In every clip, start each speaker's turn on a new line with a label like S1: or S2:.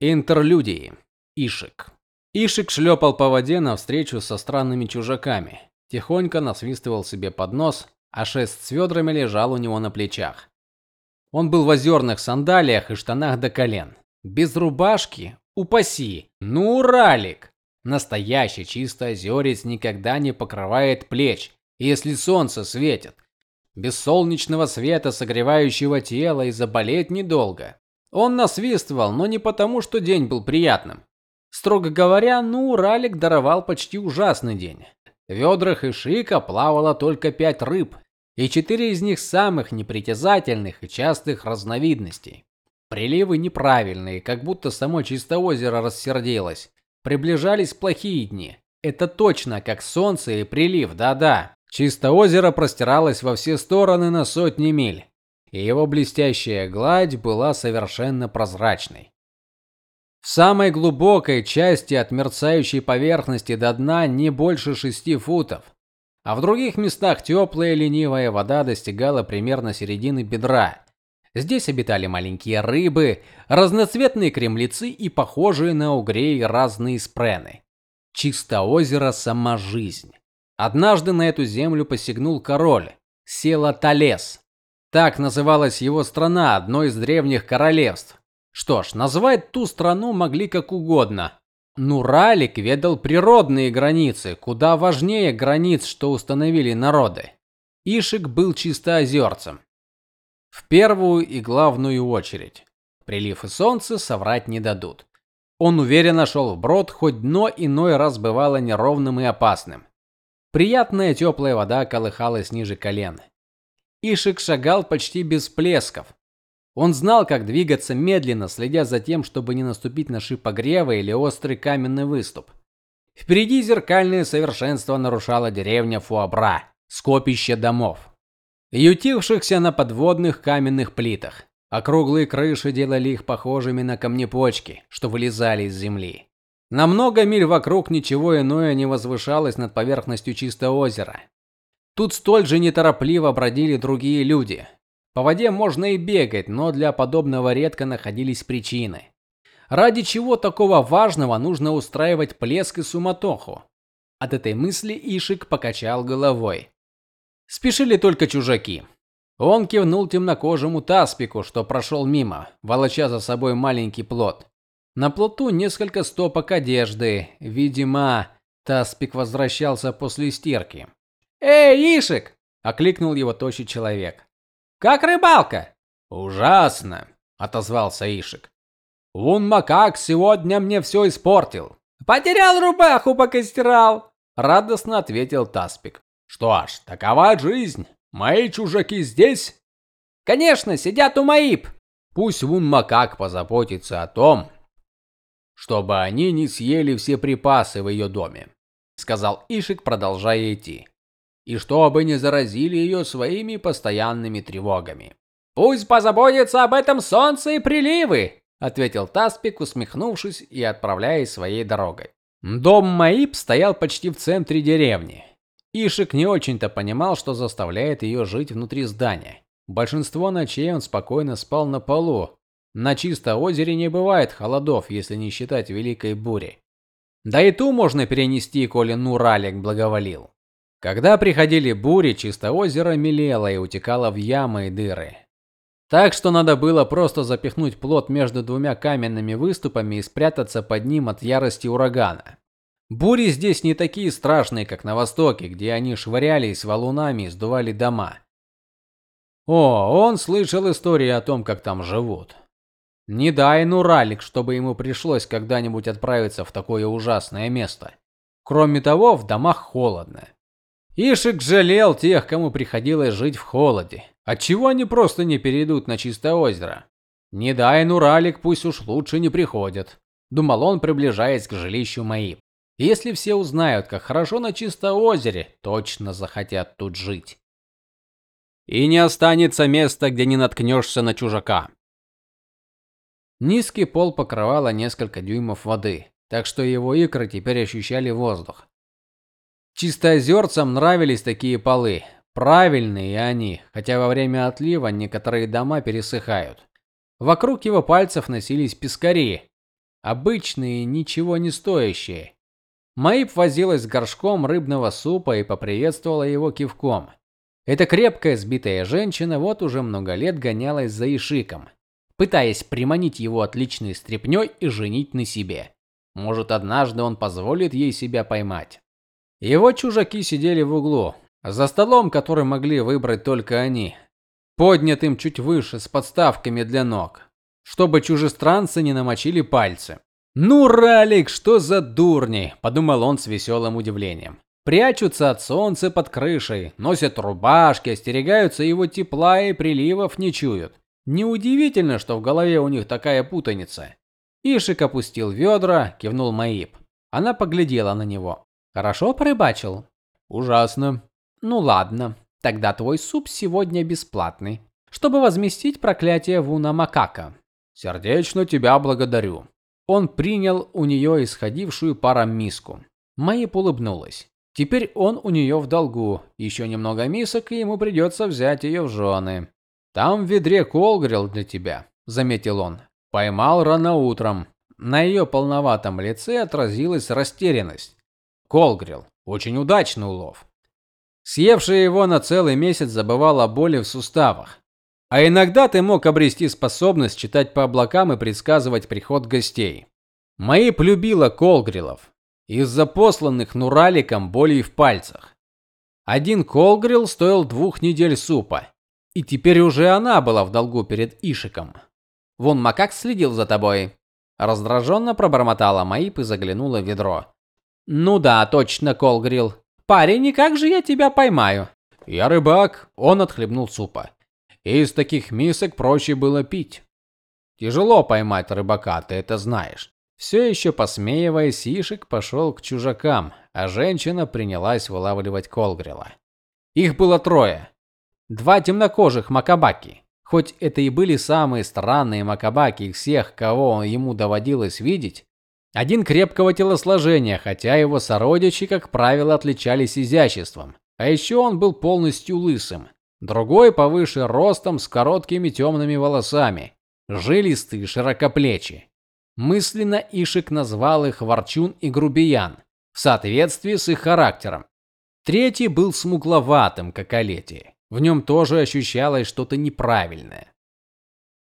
S1: Интерлюдии. Ишик. Ишик шлепал по воде навстречу со странными чужаками. Тихонько насвистывал себе под нос, а шест с ведрами лежал у него на плечах. Он был в озерных сандалиях и штанах до колен. Без рубашки, упаси. Ну, ралик. Настоящий чистый озерец никогда не покрывает плеч, если солнце светит. Без солнечного света, согревающего тело, и заболеть недолго. Он насвистывал, но не потому, что день был приятным. Строго говоря, ну, Ралик даровал почти ужасный день. В ведрах и шика плавало только пять рыб, и четыре из них самых непритязательных и частых разновидностей. Приливы неправильные, как будто само чисто озеро рассердилось. Приближались плохие дни. Это точно как солнце и прилив, да-да. Чисто озеро простиралось во все стороны на сотни миль и его блестящая гладь была совершенно прозрачной. В самой глубокой части от мерцающей поверхности до дна не больше шести футов, а в других местах теплая ленивая вода достигала примерно середины бедра. Здесь обитали маленькие рыбы, разноцветные кремлецы и похожие на угрей разные спрены. Чисто озеро сама жизнь. Однажды на эту землю посягнул король, села Талес, так называлась его страна, одно из древних королевств. Что ж, назвать ту страну могли как угодно. Нуралик ведал природные границы, куда важнее границ, что установили народы. Ишик был чистоозерцем. В первую и главную очередь. Прилив и солнце соврать не дадут. Он уверенно шел вброд, хоть дно иной раз бывало неровным и опасным. Приятная теплая вода колыхалась ниже колен. Ишик шагал почти без плесков. Он знал, как двигаться медленно, следя за тем, чтобы не наступить на шипогрева или острый каменный выступ. Впереди зеркальное совершенство нарушала деревня Фуабра, скопище домов, ютившихся на подводных каменных плитах. Округлые крыши делали их похожими на камнепочки, что вылезали из земли. На много миль вокруг ничего иное не возвышалось над поверхностью чистого озера. Тут столь же неторопливо бродили другие люди. По воде можно и бегать, но для подобного редко находились причины. Ради чего такого важного нужно устраивать плеск и суматоху? От этой мысли Ишик покачал головой. Спешили только чужаки. Он кивнул темнокожему таспику, что прошел мимо, волоча за собой маленький плот. На плоту несколько стопок одежды. Видимо, таспик возвращался после стирки. "Эй, Ишек!" окликнул его тощий человек. "Как рыбалка?" "Ужасно", отозвался Ишек. "Вон макак сегодня мне все испортил. Потерял рубаху, пока стирал", радостно ответил Таспик. "Что ж, такова жизнь. Мои чужаки здесь?" "Конечно, сидят у Маиб. Пусть вон макак позаботится о том, чтобы они не съели все припасы в ее доме", сказал Ишек, продолжая идти и чтобы не заразили ее своими постоянными тревогами. Пусть позаботится об этом солнце и приливы, ответил Таспик, усмехнувшись и отправляясь своей дорогой. Дом Маиб стоял почти в центре деревни. Ишик не очень-то понимал, что заставляет ее жить внутри здания. Большинство ночей он спокойно спал на полу. На чисто озере не бывает холодов, если не считать великой бури. Да и ту можно перенести, коли Нуралик благоволил. Когда приходили бури, чисто озеро мелело и утекало в ямы и дыры. Так что надо было просто запихнуть плот между двумя каменными выступами и спрятаться под ним от ярости урагана. Бури здесь не такие страшные, как на востоке, где они швырялись валунами и сдували дома. О, он слышал истории о том, как там живут. Не дай Нуралик, чтобы ему пришлось когда-нибудь отправиться в такое ужасное место. Кроме того, в домах холодно. Ишик жалел тех, кому приходилось жить в холоде. Отчего они просто не перейдут на чистое озеро? Не дай Нуралик, пусть уж лучше не приходят, думал он, приближаясь к жилищу Маиб. Если все узнают, как хорошо на чистом озере, точно захотят тут жить. И не останется места, где не наткнешься на чужака. Низкий пол покрывало несколько дюймов воды, так что его икры теперь ощущали воздух. Чистоозерцам нравились такие полы. Правильные они, хотя во время отлива некоторые дома пересыхают. Вокруг его пальцев носились пескари. обычные, ничего не стоящие. Маиб возилась с горшком рыбного супа и поприветствовала его кивком. Эта крепкая сбитая женщина вот уже много лет гонялась за Ишиком, пытаясь приманить его отличной стряпнёй и женить на себе. Может, однажды он позволит ей себя поймать. Его чужаки сидели в углу, за столом, который могли выбрать только они, поднятым чуть выше с подставками для ног, чтобы чужестранцы не намочили пальцы. Ну, Ралик, что за дурни, подумал он с веселым удивлением. Прячутся от солнца под крышей, носят рубашки, остерегаются его тепла и приливов не чуют. Неудивительно, что в голове у них такая путаница. Ишик опустил ведра, кивнул Маиб. Она поглядела на него. Хорошо порыбачил? Ужасно. Ну ладно, тогда твой суп сегодня бесплатный, чтобы возместить проклятие Вуна Макака. Сердечно тебя благодарю. Он принял у нее исходившую паром миску. Маиб улыбнулась. Теперь он у нее в долгу. Еще немного мисок, и ему придется взять ее в жены. Там в ведре колгрил для тебя, заметил он. Поймал рано утром. На ее полноватом лице отразилась растерянность. Колгрил очень удачный улов. Съевший его на целый месяц забывал о боли в суставах. А иногда ты мог обрести способность читать по облакам и предсказывать приход гостей. Маиб любила колгрилов из-за посланных Нураликом болей в пальцах. Один колгрил стоил двух недель супа, и теперь уже она была в долгу перед Ишиком. Вон Макак следил за тобой, раздраженно пробормотала Маип и заглянула в ведро. Ну да, точно, колгрил. Парень, и как же я тебя поймаю? Я рыбак, он отхлебнул супа. Из таких мисок проще было пить. Тяжело поймать рыбака, ты это знаешь. Все еще посмеиваясь, Ишик пошел к чужакам, а женщина принялась вылавливать колгрила. Их было трое. Два темнокожих макабаки. Хоть это и были самые странные макабаки из всех, кого ему доводилось видеть, один крепкого телосложения, хотя его сородичи, как правило, отличались изяществом. А еще он был полностью лысым. Другой повыше ростом, с короткими темными волосами, жилистый широкоплечий. Мысленно Ишик назвал их Ворчун и Грубиян в соответствии с их характером. Третий был смугловатым, как Олети. В нем тоже ощущалось что-то неправильное.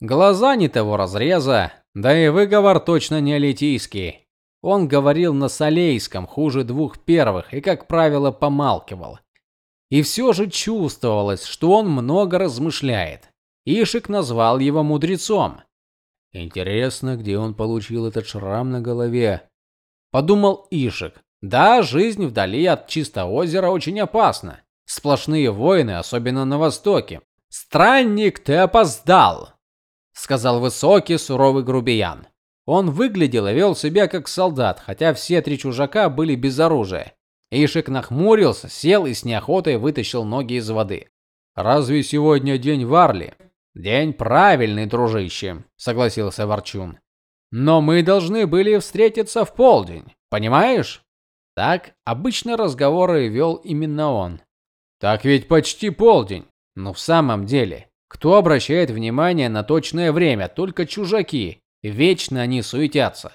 S1: Глаза не того разреза, да и выговор точно не алетийский. Он говорил на салейском, хуже двух первых, и, как правило, помалкивал. И все же чувствовалось, что он много размышляет. Ишик назвал его мудрецом. Интересно, где он получил этот шрам на голове? Подумал Ишек. Да, жизнь вдали от чистого озера очень опасна. Сплошные войны, особенно на востоке. Странник, ты опоздал, сказал высокий суровый грубиян. Он выглядел и вел себя как солдат, хотя все три чужака были без оружия. Ишек нахмурился, сел и с неохотой вытащил ноги из воды. Разве сегодня день Варли? День правильный, дружище, согласился Ворчун. Но мы должны были встретиться в полдень, понимаешь? Так обычно разговоры вел именно он. Так ведь почти полдень. Но в самом деле, кто обращает внимание на точное время? Только чужаки. Вечно они суетятся.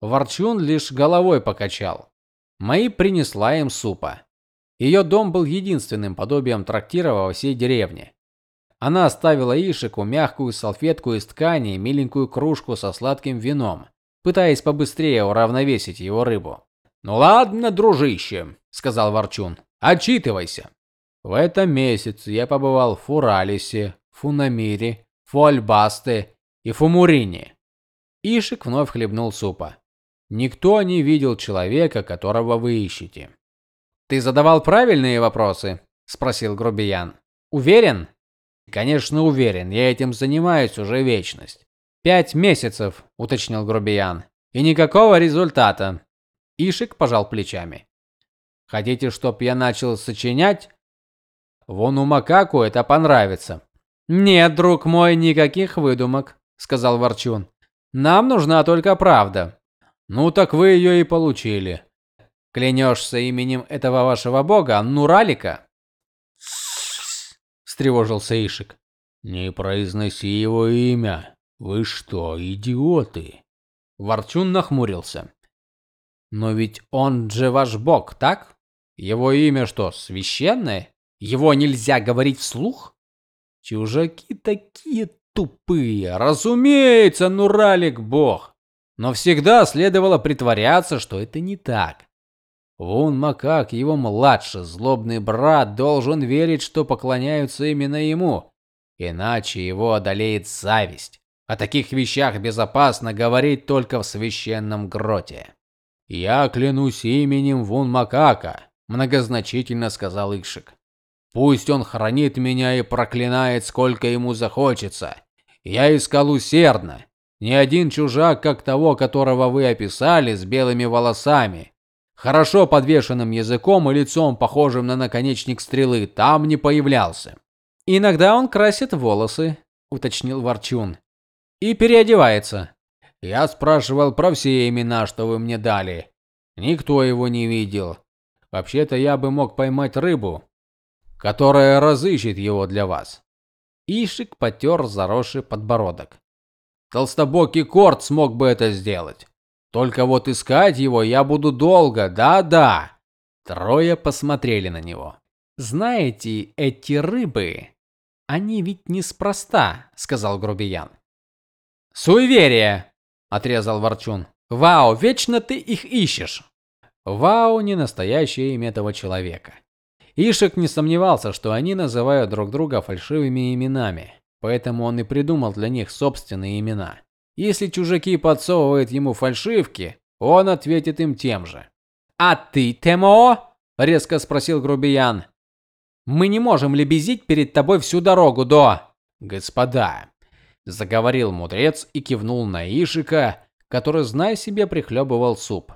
S1: Ворчун лишь головой покачал. Мои принесла им супа. Ее дом был единственным подобием трактира во всей деревне. Она оставила Ишику мягкую салфетку из ткани и миленькую кружку со сладким вином, пытаясь побыстрее уравновесить его рыбу. "Ну ладно, дружище", сказал Ворчун. "Отчитывайся. В этом месяце я побывал в Фуралисе, Фунамире, Фуальбасте и Фумурине". Ишик вновь хлебнул супа. Никто не видел человека, которого вы ищете. Ты задавал правильные вопросы, спросил грубиян. Уверен? Конечно, уверен. Я этим занимаюсь уже вечность. Пять месяцев, уточнил Грубиян. И никакого результата. Ишик пожал плечами. Хотите, чтоб я начал сочинять? Вон у макаку это понравится. Нет, друг мой, никаких выдумок, сказал Ворчун. Нам нужна только правда. Ну так вы ее и получили. Клянешься именем этого вашего бога, Нуралика? встревожился Ишик. Не произноси его имя. Вы что, идиоты? Ворчун нахмурился. Но ведь он же ваш бог, так? Его имя что, священное? Его нельзя говорить вслух? Чужаки такие тупые. Разумеется, Нуралик бог. Но всегда следовало притворяться, что это не так. Вон Макак, его младший злобный брат, должен верить, что поклоняются именно ему, иначе его одолеет зависть. О таких вещах безопасно говорить только в священном гроте. Я клянусь именем Вун Макака, многозначительно сказал Икшик. Пусть он хранит меня и проклинает сколько ему захочется. Я искал усердно. Ни один чужак, как того, которого вы описали, с белыми волосами, хорошо подвешенным языком и лицом, похожим на наконечник стрелы, там не появлялся. Иногда он красит волосы, уточнил Ворчун. И переодевается. Я спрашивал про все имена, что вы мне дали. Никто его не видел. Вообще-то я бы мог поймать рыбу, которая разыщет его для вас. Ишик потер заросший подбородок. Толстобокий Корт смог бы это сделать. Только вот искать его я буду долго, да-да. Трое посмотрели на него. Знаете, эти рыбы, они ведь неспроста, сказал грубиян. Суеверие, отрезал Ворчун. Вау, вечно ты их ищешь. Вау не настоящее имя этого человека. Ишек не сомневался, что они называют друг друга фальшивыми именами, поэтому он и придумал для них собственные имена. Если чужаки подсовывают ему фальшивки, он ответит им тем же. "А ты, Темо?" резко спросил грубиян. "Мы не можем лебезить перед тобой всю дорогу до господа", заговорил мудрец и кивнул на Ишика, который, зная себе, прихлебывал суп.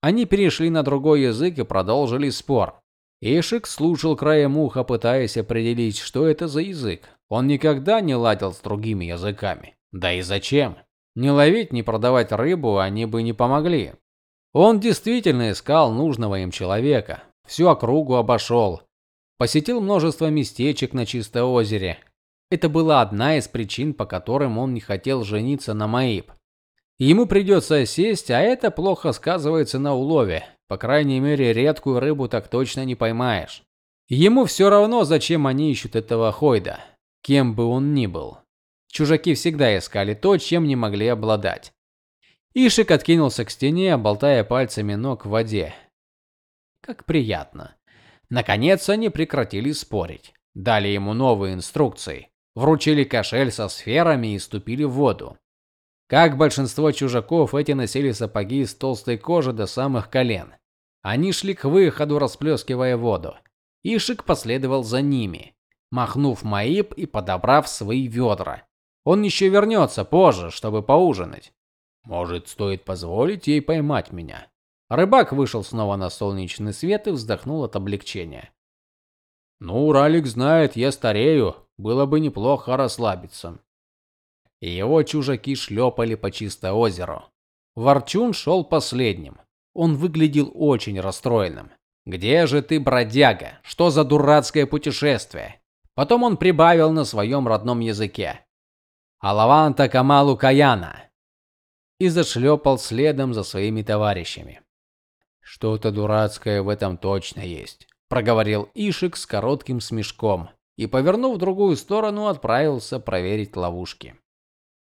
S1: Они перешли на другой язык и продолжили спор. Ишик слушал краем уха, пытаясь определить, что это за язык. Он никогда не ладил с другими языками. Да и зачем? Не ловить, не продавать рыбу они бы не помогли. Он действительно искал нужного им человека. Всю округу обошел. Посетил множество местечек на чистом озере. Это была одна из причин, по которым он не хотел жениться на Маиб. Ему придется сесть, а это плохо сказывается на улове. По крайней мере, редкую рыбу так точно не поймаешь. Ему все равно, зачем они ищут этого Хойда, кем бы он ни был. Чужаки всегда искали то, чем не могли обладать. Ишик откинулся к стене, болтая пальцами ног в воде. Как приятно. Наконец они прекратили спорить. Дали ему новые инструкции, вручили кошель со сферами и ступили в воду. Как большинство чужаков, эти носили сапоги из толстой кожи до самых колен. Они шли к выходу, расплескивая воду. Ишик последовал за ними, махнув Маиб и подобрав свои ведра. Он еще вернется позже, чтобы поужинать. Может, стоит позволить ей поймать меня. Рыбак вышел снова на солнечный свет и вздохнул от облегчения. Ну, Ралик знает, я старею, было бы неплохо расслабиться. Его чужаки шлепали по чисто озеру. Ворчун шел последним. Он выглядел очень расстроенным. Где же ты, бродяга? Что за дурацкое путешествие? Потом он прибавил на своем родном языке. Алаванта Камалу Каяна и зашлепал следом за своими товарищами. Что-то дурацкое в этом точно есть, проговорил Ишик с коротким смешком и, повернув в другую сторону, отправился проверить ловушки.